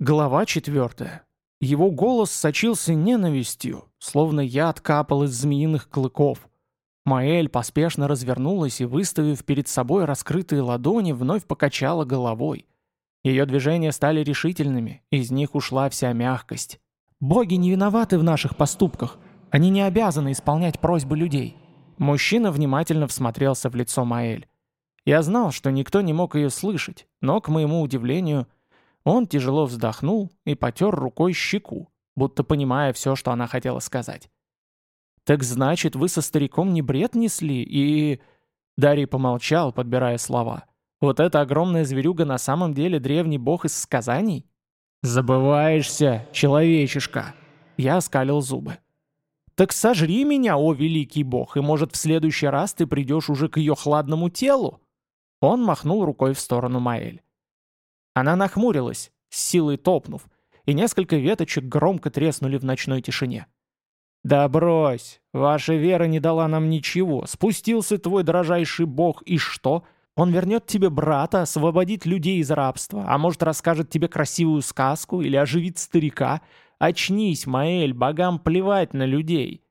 Глава четвертая. Его голос сочился ненавистью, словно яд капал из змеиных клыков. Маэль поспешно развернулась и, выставив перед собой раскрытые ладони, вновь покачала головой. Ее движения стали решительными, из них ушла вся мягкость. «Боги не виноваты в наших поступках. Они не обязаны исполнять просьбы людей». Мужчина внимательно всмотрелся в лицо Маэль. Я знал, что никто не мог ее слышать, но, к моему удивлению, он тяжело вздохнул и потер рукой щеку, будто понимая все, что она хотела сказать. «Так значит, вы со стариком не бред несли и...» Дарий помолчал, подбирая слова. «Вот эта огромная зверюга на самом деле древний бог из сказаний?» «Забываешься, человечишка!» Я оскалил зубы. «Так сожри меня, о великий бог, и, может, в следующий раз ты придешь уже к ее хладному телу?» Он махнул рукой в сторону Маэль. Она нахмурилась, с силой топнув, и несколько веточек громко треснули в ночной тишине. «Да брось! Ваша вера не дала нам ничего. Спустился твой дрожайший бог, и что? Он вернет тебе брата, освободит людей из рабства, а может расскажет тебе красивую сказку или оживит старика. Очнись, Маэль, богам плевать на людей!»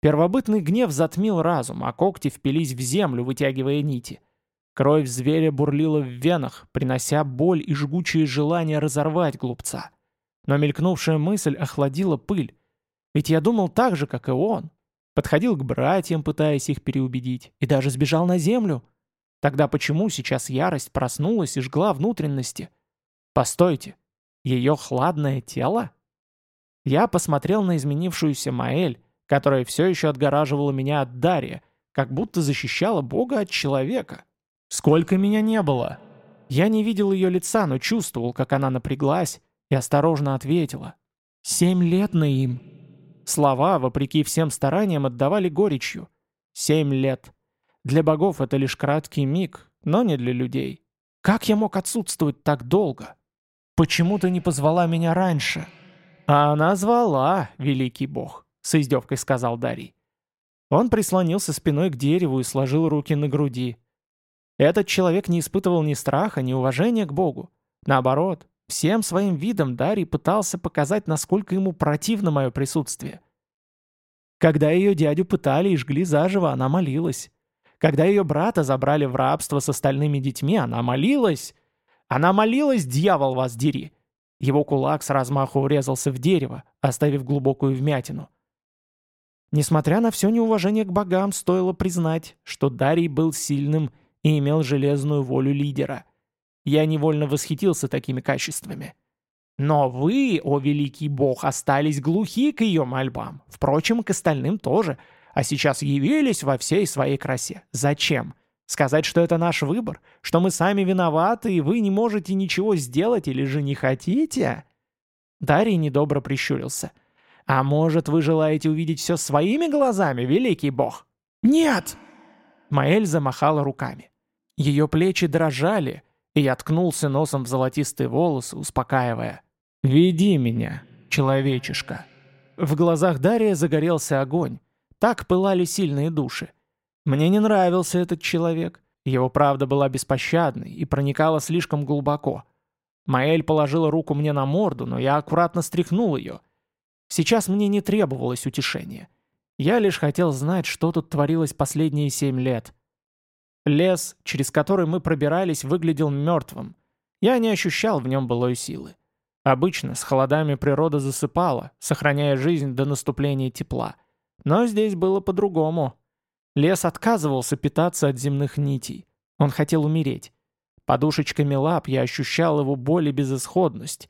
Первобытный гнев затмил разум, а когти впились в землю, вытягивая нити. Кровь зверя бурлила в венах, принося боль и жгучее желание разорвать глупца. Но мелькнувшая мысль охладила пыль. Ведь я думал так же, как и он. Подходил к братьям, пытаясь их переубедить, и даже сбежал на землю. Тогда почему сейчас ярость проснулась и жгла внутренности? Постойте, ее хладное тело? Я посмотрел на изменившуюся Маэль, которая все еще отгораживала меня от Дария, как будто защищала Бога от человека. Сколько меня не было! Я не видел ее лица, но чувствовал, как она напряглась и осторожно ответила. «Семь лет на им». Слова, вопреки всем стараниям, отдавали горечью. «Семь лет». Для богов это лишь краткий миг, но не для людей. Как я мог отсутствовать так долго? Почему ты не позвала меня раньше? А она звала, великий бог, с издевкой сказал Дарий. Он прислонился спиной к дереву и сложил руки на груди. Этот человек не испытывал ни страха, ни уважения к Богу. Наоборот, всем своим видом Дарий пытался показать, насколько ему противно мое присутствие. Когда ее дядю пытали и жгли заживо, она молилась. Когда ее брата забрали в рабство с остальными детьми, она молилась. Она молилась, дьявол вас дери. Его кулак с размаху врезался в дерево, оставив глубокую вмятину. Несмотря на все неуважение к богам, стоило признать, что Дарий был сильным и имел железную волю лидера. Я невольно восхитился такими качествами. Но вы, о великий бог, остались глухи к ее мольбам. Впрочем, к остальным тоже. А сейчас явились во всей своей красе. Зачем? Сказать, что это наш выбор? Что мы сами виноваты, и вы не можете ничего сделать или же не хотите?» Дарий недобро прищурился. «А может, вы желаете увидеть все своими глазами, великий бог?» «Нет!» Маэль замахала руками. Ее плечи дрожали, и я ткнулся носом в золотистые волосы, успокаивая. «Веди меня, человечишка». В глазах Дария загорелся огонь. Так пылали сильные души. Мне не нравился этот человек. Его правда была беспощадной и проникала слишком глубоко. Маэль положила руку мне на морду, но я аккуратно стряхнул ее. Сейчас мне не требовалось утешения. Я лишь хотел знать, что тут творилось последние семь лет. Лес, через который мы пробирались, выглядел мертвым. Я не ощущал в нем былой силы. Обычно с холодами природа засыпала, сохраняя жизнь до наступления тепла. Но здесь было по-другому. Лес отказывался питаться от земных нитей. Он хотел умереть. Подушечками лап я ощущал его боль и безысходность.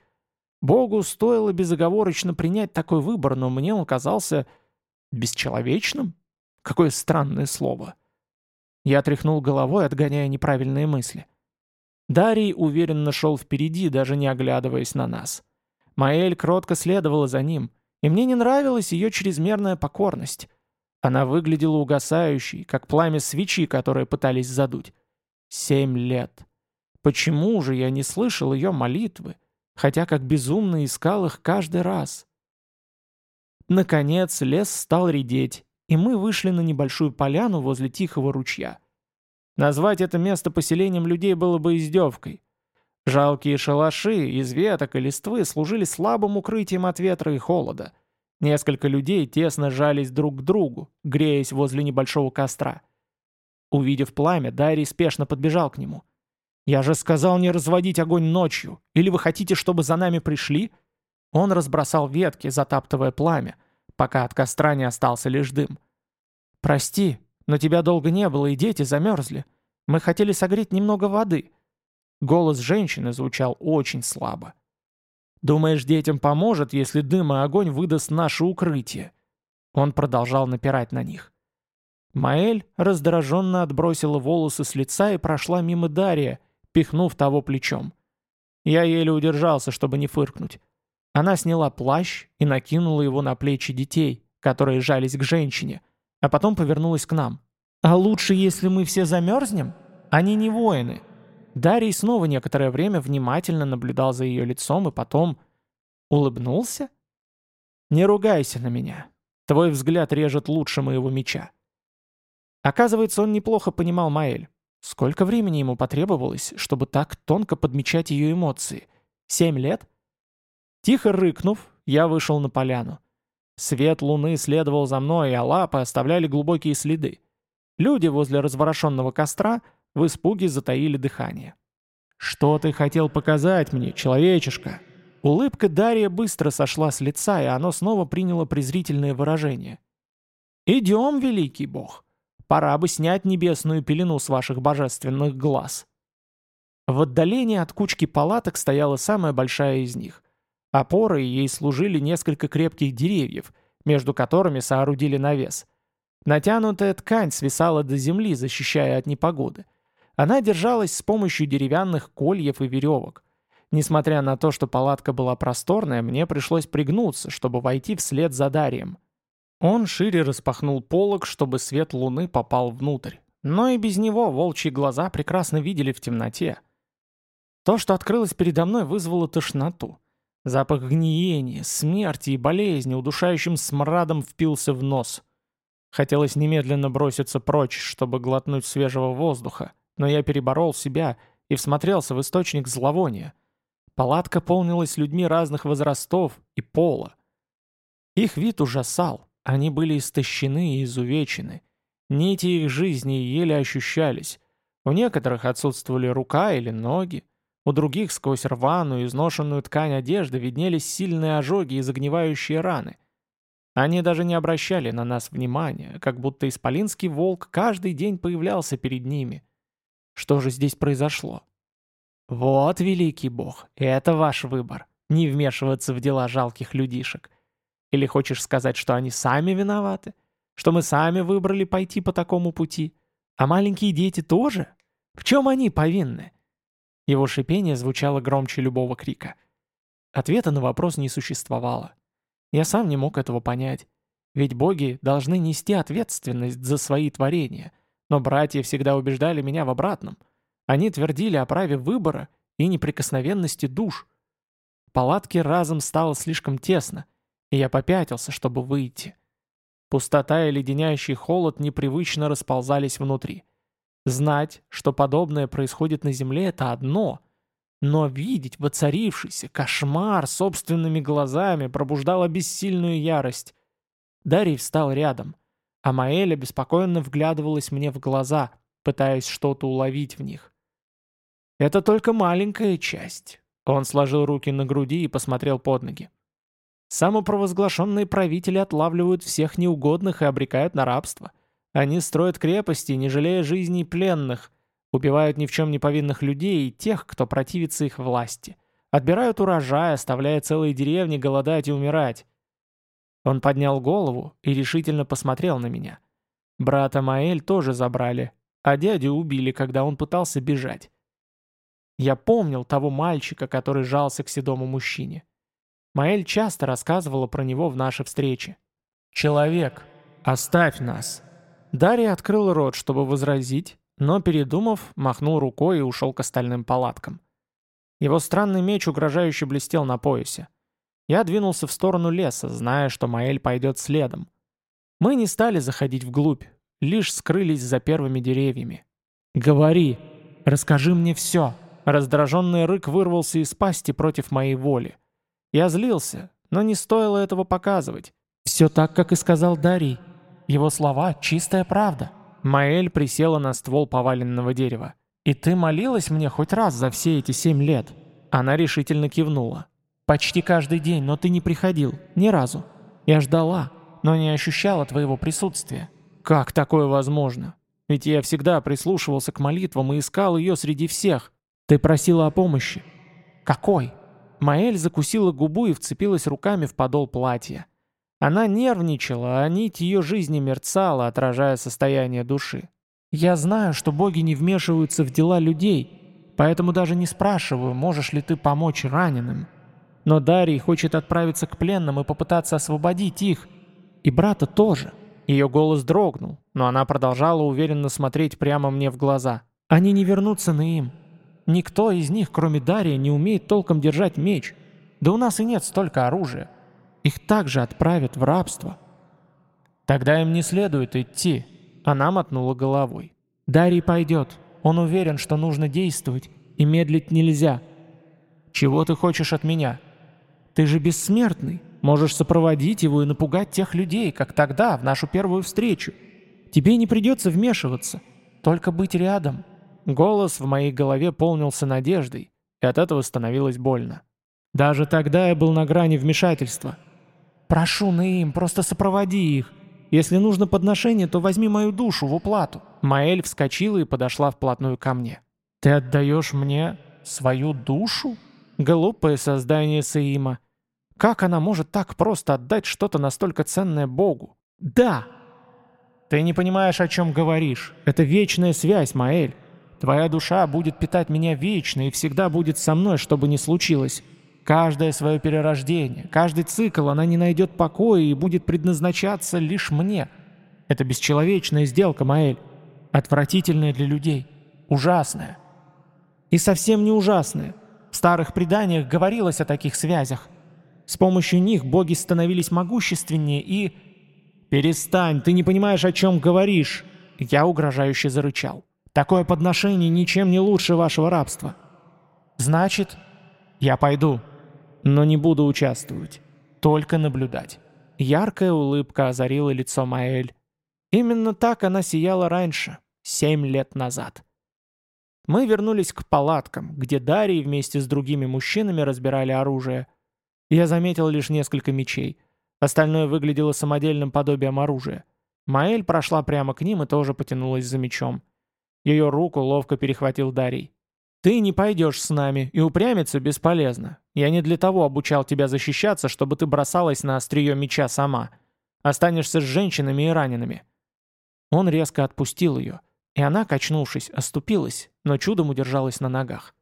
Богу стоило безоговорочно принять такой выбор, но мне он казался Бесчеловечным? Какое странное слово. Я тряхнул головой, отгоняя неправильные мысли. Дарий уверенно шел впереди, даже не оглядываясь на нас. Маэль кротко следовала за ним, и мне не нравилась ее чрезмерная покорность. Она выглядела угасающей, как пламя свечи, которые пытались задуть. Семь лет. Почему же я не слышал ее молитвы, хотя как безумно искал их каждый раз? Наконец лес стал редеть, и мы вышли на небольшую поляну возле тихого ручья. Назвать это место поселением людей было бы издевкой. Жалкие шалаши из веток и листвы служили слабым укрытием от ветра и холода. Несколько людей тесно жались друг к другу, греясь возле небольшого костра. Увидев пламя, Дарий спешно подбежал к нему. «Я же сказал не разводить огонь ночью. Или вы хотите, чтобы за нами пришли?» Он разбросал ветки, затаптывая пламя, пока от костра не остался лишь дым. «Прости, но тебя долго не было, и дети замерзли. Мы хотели согреть немного воды». Голос женщины звучал очень слабо. «Думаешь, детям поможет, если дым и огонь выдаст наше укрытие?» Он продолжал напирать на них. Маэль раздраженно отбросила волосы с лица и прошла мимо Дария, пихнув того плечом. Я еле удержался, чтобы не фыркнуть. Она сняла плащ и накинула его на плечи детей, которые жались к женщине, а потом повернулась к нам. «А лучше, если мы все замерзнем? Они не воины, Дарий снова некоторое время внимательно наблюдал за ее лицом и потом... Улыбнулся? «Не ругайся на меня. Твой взгляд режет лучше моего меча». Оказывается, он неплохо понимал Маэль. Сколько времени ему потребовалось, чтобы так тонко подмечать ее эмоции? Семь лет? Тихо рыкнув, я вышел на поляну. Свет луны следовал за мной, а лапы оставляли глубокие следы. Люди возле разворошенного костра — в испуге затаили дыхание. «Что ты хотел показать мне, человечишка?» Улыбка Дарья быстро сошла с лица, и оно снова приняло презрительное выражение. «Идем, великий бог. Пора бы снять небесную пелену с ваших божественных глаз». В отдалении от кучки палаток стояла самая большая из них. Опорой ей служили несколько крепких деревьев, между которыми соорудили навес. Натянутая ткань свисала до земли, защищая от непогоды. Она держалась с помощью деревянных кольев и веревок. Несмотря на то, что палатка была просторная, мне пришлось пригнуться, чтобы войти вслед за Дарием. Он шире распахнул полог, чтобы свет луны попал внутрь. Но и без него волчьи глаза прекрасно видели в темноте. То, что открылось передо мной, вызвало тошноту. Запах гниения, смерти и болезни удушающим смрадом впился в нос. Хотелось немедленно броситься прочь, чтобы глотнуть свежего воздуха но я переборол себя и всмотрелся в источник зловония. Палатка полнилась людьми разных возрастов и пола. Их вид ужасал, они были истощены и изувечены. Нити их жизни еле ощущались. У некоторых отсутствовали рука или ноги, у других сквозь рваную, изношенную ткань одежды виднелись сильные ожоги и загнивающие раны. Они даже не обращали на нас внимания, как будто исполинский волк каждый день появлялся перед ними. Что же здесь произошло? Вот, великий бог, это ваш выбор. Не вмешиваться в дела жалких людишек. Или хочешь сказать, что они сами виноваты? Что мы сами выбрали пойти по такому пути? А маленькие дети тоже? В чем они повинны? Его шипение звучало громче любого крика. Ответа на вопрос не существовало. Я сам не мог этого понять. Ведь боги должны нести ответственность за свои творения, но братья всегда убеждали меня в обратном. Они твердили о праве выбора и неприкосновенности душ. В палатке разом стало слишком тесно, и я попятился, чтобы выйти. Пустота и леденящий холод непривычно расползались внутри. Знать, что подобное происходит на земле, это одно, но видеть воцарившийся кошмар собственными глазами пробуждало бессильную ярость. Дарий встал рядом — а Маэля беспокойно вглядывалась мне в глаза, пытаясь что-то уловить в них. «Это только маленькая часть». Он сложил руки на груди и посмотрел под ноги. Самопровозглашенные правители отлавливают всех неугодных и обрекают на рабство. Они строят крепости, не жалея жизней пленных, убивают ни в чем не повинных людей и тех, кто противится их власти. Отбирают урожай, оставляя целые деревни голодать и умирать. Он поднял голову и решительно посмотрел на меня. Брата Маэль тоже забрали, а дядю убили, когда он пытался бежать. Я помнил того мальчика, который жался к седому мужчине. Маэль часто рассказывала про него в нашей встрече. «Человек, оставь нас!» Дарья открыл рот, чтобы возразить, но, передумав, махнул рукой и ушел к остальным палаткам. Его странный меч угрожающе блестел на поясе. Я двинулся в сторону леса, зная, что Маэль пойдет следом. Мы не стали заходить вглубь, лишь скрылись за первыми деревьями. «Говори! Расскажи мне все! Раздраженный рык вырвался из пасти против моей воли. Я злился, но не стоило этого показывать. Все так, как и сказал Дарий. Его слова — чистая правда. Маэль присела на ствол поваленного дерева. «И ты молилась мне хоть раз за все эти семь лет?» Она решительно кивнула. «Почти каждый день, но ты не приходил. Ни разу. Я ждала, но не ощущала твоего присутствия». «Как такое возможно? Ведь я всегда прислушивался к молитвам и искал ее среди всех. Ты просила о помощи». «Какой?» Маэль закусила губу и вцепилась руками в подол платья. Она нервничала, а нить ее жизни мерцала, отражая состояние души. «Я знаю, что боги не вмешиваются в дела людей, поэтому даже не спрашиваю, можешь ли ты помочь раненым. Но Дарий хочет отправиться к пленным и попытаться освободить их. И брата тоже». Ее голос дрогнул, но она продолжала уверенно смотреть прямо мне в глаза. «Они не вернутся на им. Никто из них, кроме Дария, не умеет толком держать меч. Да у нас и нет столько оружия. Их также отправят в рабство». «Тогда им не следует идти», — она мотнула головой. «Дарий пойдет. Он уверен, что нужно действовать, и медлить нельзя». «Чего ты хочешь от меня?» «Ты же бессмертный. Можешь сопроводить его и напугать тех людей, как тогда, в нашу первую встречу. Тебе не придется вмешиваться, только быть рядом». Голос в моей голове полнился надеждой, и от этого становилось больно. Даже тогда я был на грани вмешательства. «Прошу, Наим, просто сопроводи их. Если нужно подношение, то возьми мою душу в уплату». Маэль вскочила и подошла вплотную ко мне. «Ты отдаешь мне свою душу?» Глупое создание Саима. Как она может так просто отдать что-то настолько ценное Богу? Да! Ты не понимаешь, о чем говоришь. Это вечная связь, Маэль. Твоя душа будет питать меня вечно и всегда будет со мной, что бы ни случилось. Каждое свое перерождение, каждый цикл она не найдет покоя и будет предназначаться лишь мне. Это бесчеловечная сделка, Маэль. Отвратительная для людей. Ужасная. И совсем не ужасная. В старых преданиях говорилось о таких связях. С помощью них боги становились могущественнее и... «Перестань, ты не понимаешь, о чем говоришь!» Я угрожающе зарычал. «Такое подношение ничем не лучше вашего рабства». «Значит, я пойду, но не буду участвовать, только наблюдать». Яркая улыбка озарила лицо Маэль. Именно так она сияла раньше, семь лет назад. Мы вернулись к палаткам, где Дарий вместе с другими мужчинами разбирали оружие – я заметил лишь несколько мечей. Остальное выглядело самодельным подобием оружия. Маэль прошла прямо к ним и тоже потянулась за мечом. Ее руку ловко перехватил Дарий. «Ты не пойдешь с нами, и упрямиться бесполезно. Я не для того обучал тебя защищаться, чтобы ты бросалась на острие меча сама. Останешься с женщинами и ранеными». Он резко отпустил ее, и она, качнувшись, оступилась, но чудом удержалась на ногах.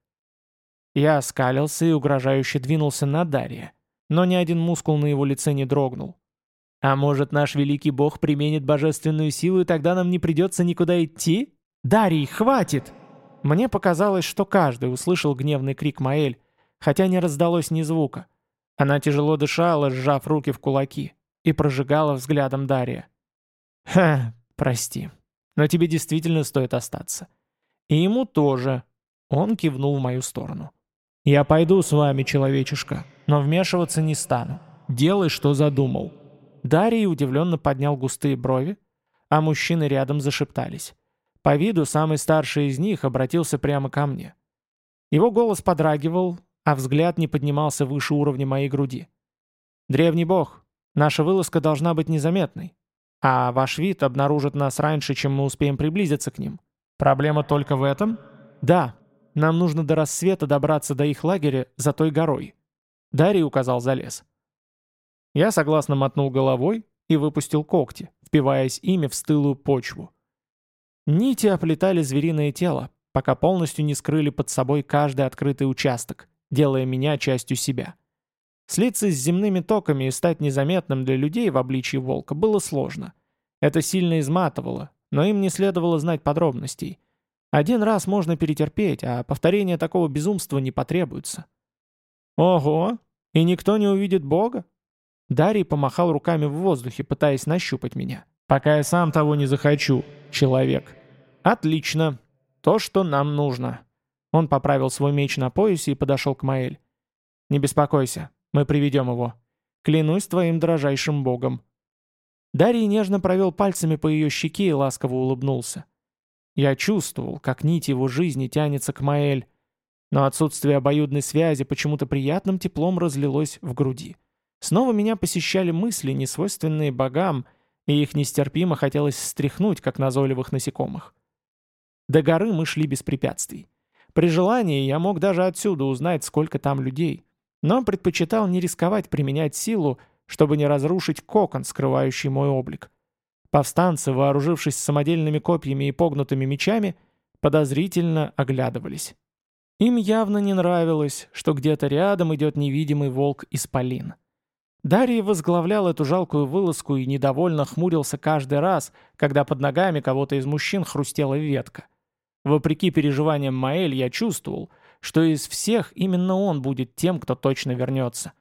Я оскалился и угрожающе двинулся на Дарья но ни один мускул на его лице не дрогнул. «А может, наш великий бог применит божественную силу, и тогда нам не придется никуда идти? Дарий, хватит!» Мне показалось, что каждый услышал гневный крик Маэль, хотя не раздалось ни звука. Она тяжело дышала, сжав руки в кулаки, и прожигала взглядом Дария. «Ха, прости, но тебе действительно стоит остаться. И ему тоже». Он кивнул в мою сторону. «Я пойду с вами, человечишка, но вмешиваться не стану. Делай, что задумал». Дарий удивленно поднял густые брови, а мужчины рядом зашептались. По виду самый старший из них обратился прямо ко мне. Его голос подрагивал, а взгляд не поднимался выше уровня моей груди. «Древний бог, наша вылазка должна быть незаметной, а ваш вид обнаружит нас раньше, чем мы успеем приблизиться к ним. Проблема только в этом?» «Да, нам нужно до рассвета добраться до их лагеря за той горой». Дарий указал за лес. Я согласно мотнул головой и выпустил когти, впиваясь ими в стылую почву. Нити оплетали звериное тело, пока полностью не скрыли под собой каждый открытый участок, делая меня частью себя. Слиться с земными токами и стать незаметным для людей в обличии волка было сложно. Это сильно изматывало, но им не следовало знать подробностей. Один раз можно перетерпеть, а повторение такого безумства не потребуется. Ого, и никто не увидит Бога? Дарий помахал руками в воздухе, пытаясь нащупать меня. Пока я сам того не захочу, человек. Отлично. То, что нам нужно. Он поправил свой меч на поясе и подошел к Маэль. «Не беспокойся, мы приведем его. Клянусь твоим дрожайшим богом». Дарий нежно провел пальцами по ее щеке и ласково улыбнулся. Я чувствовал, как нить его жизни тянется к Маэль, но отсутствие обоюдной связи почему-то приятным теплом разлилось в груди. Снова меня посещали мысли, несвойственные богам, и их нестерпимо хотелось стряхнуть, как назойливых насекомых. До горы мы шли без препятствий. При желании я мог даже отсюда узнать, сколько там людей, но предпочитал не рисковать применять силу, чтобы не разрушить кокон, скрывающий мой облик. Повстанцы, вооружившись самодельными копьями и погнутыми мечами, подозрительно оглядывались. Им явно не нравилось, что где-то рядом идет невидимый волк-исполин. Дарий возглавлял эту жалкую вылазку и недовольно хмурился каждый раз, когда под ногами кого-то из мужчин хрустела ветка. Вопреки переживаниям Маэль я чувствовал, что из всех именно он будет тем, кто точно вернется.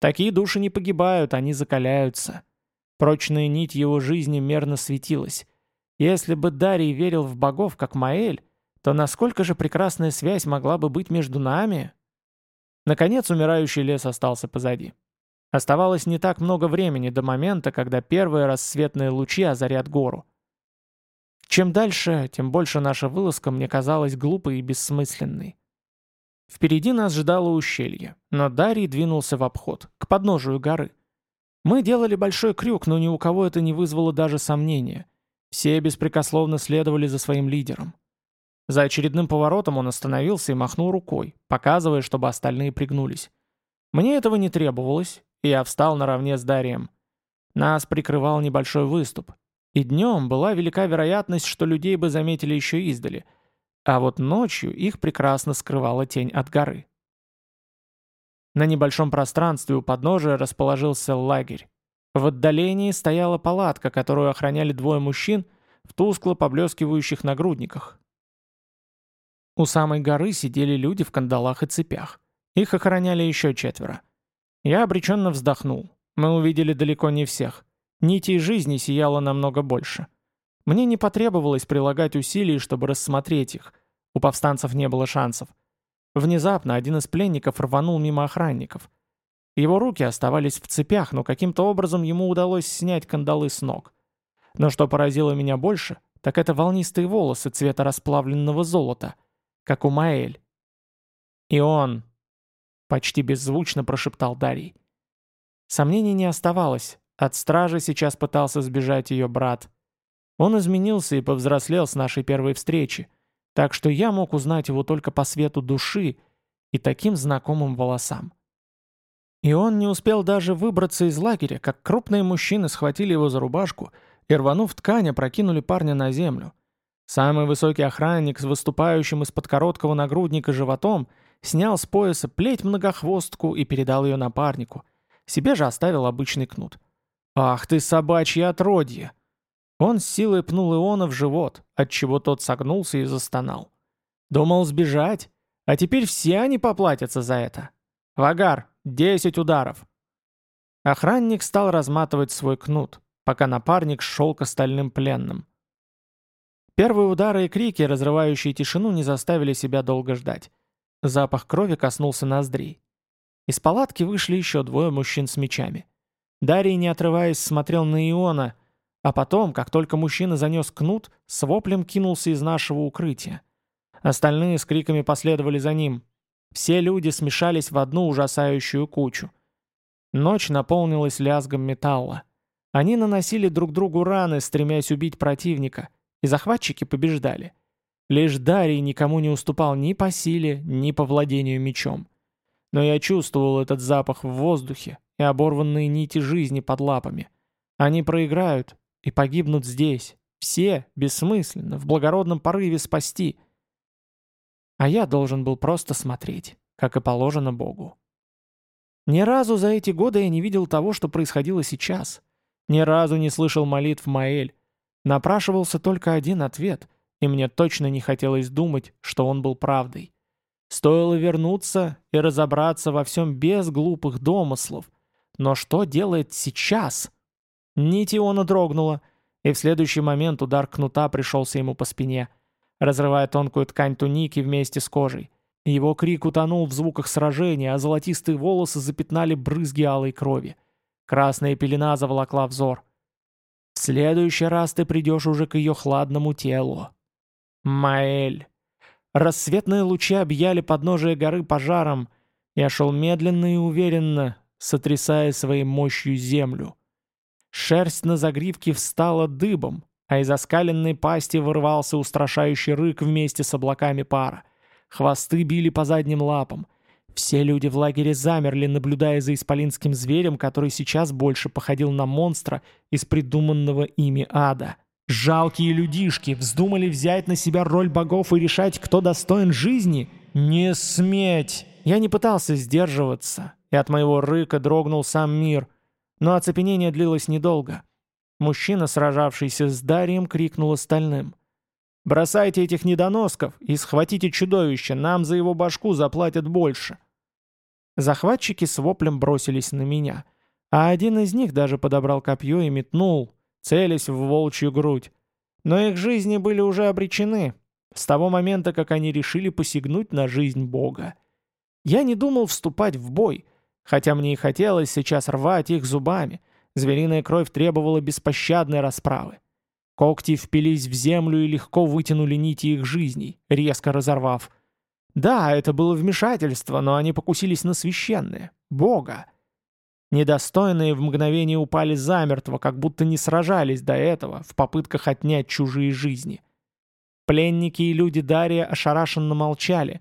Такие души не погибают, они закаляются. Прочная нить его жизни мерно светилась. Если бы Дарий верил в богов, как Маэль, то насколько же прекрасная связь могла бы быть между нами? Наконец умирающий лес остался позади. Оставалось не так много времени до момента, когда первые рассветные лучи озарят гору. Чем дальше, тем больше наша вылазка мне казалась глупой и бессмысленной. Впереди нас ждало ущелье, но Дарий двинулся в обход, к подножию горы. Мы делали большой крюк, но ни у кого это не вызвало даже сомнения. Все беспрекословно следовали за своим лидером. За очередным поворотом он остановился и махнул рукой, показывая, чтобы остальные пригнулись. Мне этого не требовалось, и я встал наравне с Дарием. Нас прикрывал небольшой выступ, и днем была велика вероятность, что людей бы заметили еще издали — а вот ночью их прекрасно скрывала тень от горы. На небольшом пространстве у подножия расположился лагерь. В отдалении стояла палатка, которую охраняли двое мужчин в тускло поблескивающих нагрудниках. У самой горы сидели люди в кандалах и цепях. Их охраняли еще четверо. Я обреченно вздохнул. Мы увидели далеко не всех. Нитей жизни сияло намного больше. Мне не потребовалось прилагать усилий, чтобы рассмотреть их. У повстанцев не было шансов. Внезапно один из пленников рванул мимо охранников. Его руки оставались в цепях, но каким-то образом ему удалось снять кандалы с ног. Но что поразило меня больше, так это волнистые волосы цвета расплавленного золота, как у Маэль. «И он!» — почти беззвучно прошептал Дарий. Сомнений не оставалось. От стражи сейчас пытался сбежать ее брат. Он изменился и повзрослел с нашей первой встречи, так что я мог узнать его только по свету души и таким знакомым волосам. И он не успел даже выбраться из лагеря, как крупные мужчины схватили его за рубашку и, рванув ткань, опрокинули парня на землю. Самый высокий охранник с выступающим из-под короткого нагрудника животом снял с пояса плеть-многохвостку и передал ее напарнику. Себе же оставил обычный кнут. «Ах ты, собачье отродье!» Он с силой пнул Иона в живот, отчего тот согнулся и застонал. Думал сбежать, а теперь все они поплатятся за это. Вагар, десять ударов. Охранник стал разматывать свой кнут, пока напарник шел к остальным пленным. Первые удары и крики, разрывающие тишину, не заставили себя долго ждать. Запах крови коснулся ноздрей. Из палатки вышли еще двое мужчин с мечами. Дарий, не отрываясь, смотрел на Иона, а потом, как только мужчина занес кнут, с воплем кинулся из нашего укрытия. Остальные с криками последовали за ним. Все люди смешались в одну ужасающую кучу. Ночь наполнилась лязгом металла. Они наносили друг другу раны, стремясь убить противника, и захватчики побеждали. Лишь Дарий никому не уступал ни по силе, ни по владению мечом. Но я чувствовал этот запах в воздухе и оборванные нити жизни под лапами. Они проиграют, и погибнут здесь. Все, бессмысленно, в благородном порыве спасти. А я должен был просто смотреть, как и положено Богу. Ни разу за эти годы я не видел того, что происходило сейчас. Ни разу не слышал молитв Маэль. Напрашивался только один ответ, и мне точно не хотелось думать, что он был правдой. Стоило вернуться и разобраться во всем без глупых домыслов. Но что делает сейчас? Нить Иона дрогнула, и в следующий момент удар кнута пришелся ему по спине, разрывая тонкую ткань туники вместе с кожей. Его крик утонул в звуках сражения, а золотистые волосы запятнали брызги алой крови. Красная пелена заволокла взор. «В следующий раз ты придешь уже к ее хладному телу». «Маэль». Рассветные лучи объяли подножие горы пожаром. Я шел медленно и уверенно, сотрясая своей мощью землю. Шерсть на загривке встала дыбом, а из оскаленной пасти вырвался устрашающий рык вместе с облаками пара. Хвосты били по задним лапам. Все люди в лагере замерли, наблюдая за исполинским зверем, который сейчас больше походил на монстра из придуманного ими ада. Жалкие людишки вздумали взять на себя роль богов и решать, кто достоин жизни? Не сметь! Я не пытался сдерживаться, и от моего рыка дрогнул сам мир. Но оцепенение длилось недолго. Мужчина, сражавшийся с Дарием, крикнул остальным. «Бросайте этих недоносков и схватите чудовище, нам за его башку заплатят больше». Захватчики с воплем бросились на меня, а один из них даже подобрал копье и метнул, целясь в волчью грудь. Но их жизни были уже обречены, с того момента, как они решили посягнуть на жизнь Бога. Я не думал вступать в бой, Хотя мне и хотелось сейчас рвать их зубами, звериная кровь требовала беспощадной расправы. Когти впились в землю и легко вытянули нити их жизней, резко разорвав. Да, это было вмешательство, но они покусились на священное, Бога. Недостойные в мгновение упали замертво, как будто не сражались до этого в попытках отнять чужие жизни. Пленники и люди Дария ошарашенно молчали,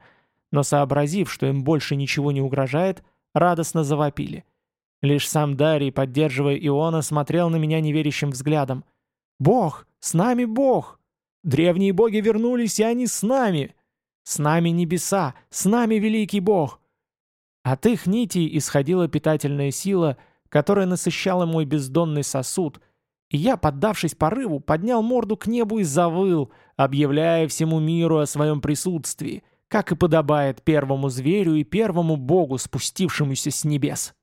но сообразив, что им больше ничего не угрожает, радостно завопили. Лишь сам Дарий, поддерживая Иона, смотрел на меня неверящим взглядом. «Бог! С нами Бог! Древние боги вернулись, и они с нами! С нами небеса! С нами великий Бог!» От их нитей исходила питательная сила, которая насыщала мой бездонный сосуд, и я, поддавшись порыву, поднял морду к небу и завыл, объявляя всему миру о своем присутствии, как и подобает первому зверю и первому богу, спустившемуся с небес.